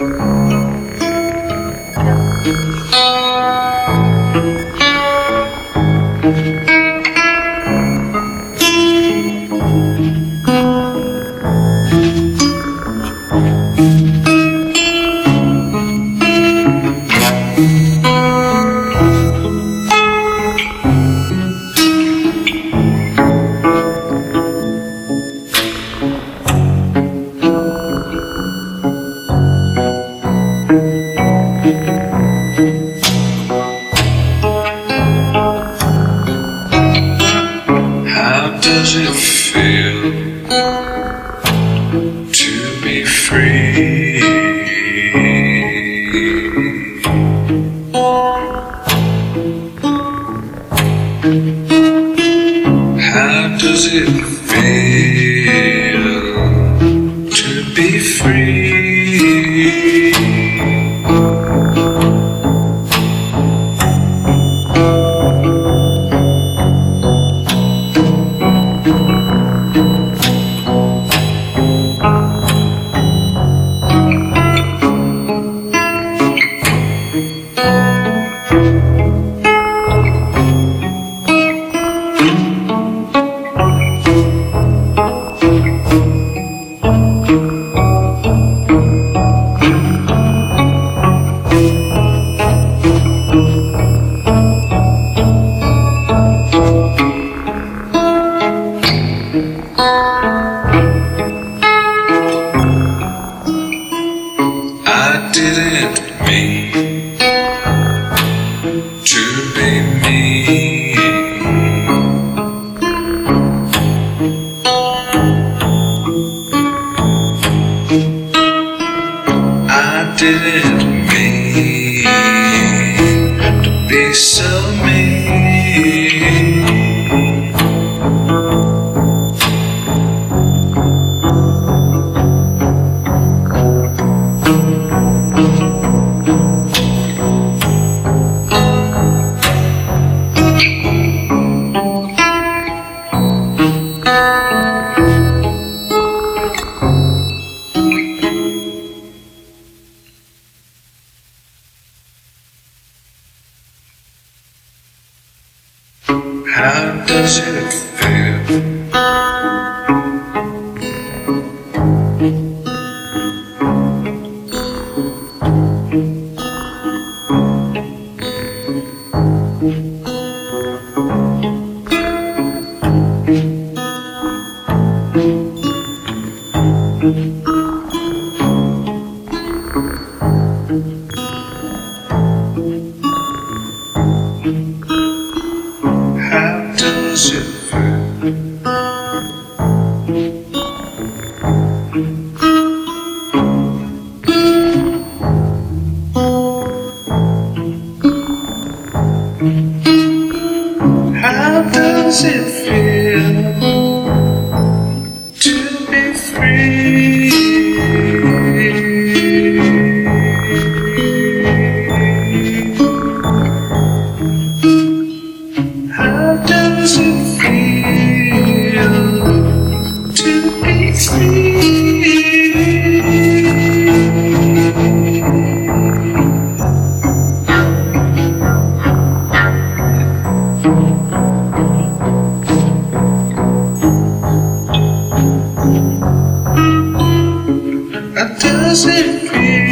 Thank you. How does it feel to be free? How does it feel Música I didn't mean to be so How does it feel? How does it feel How does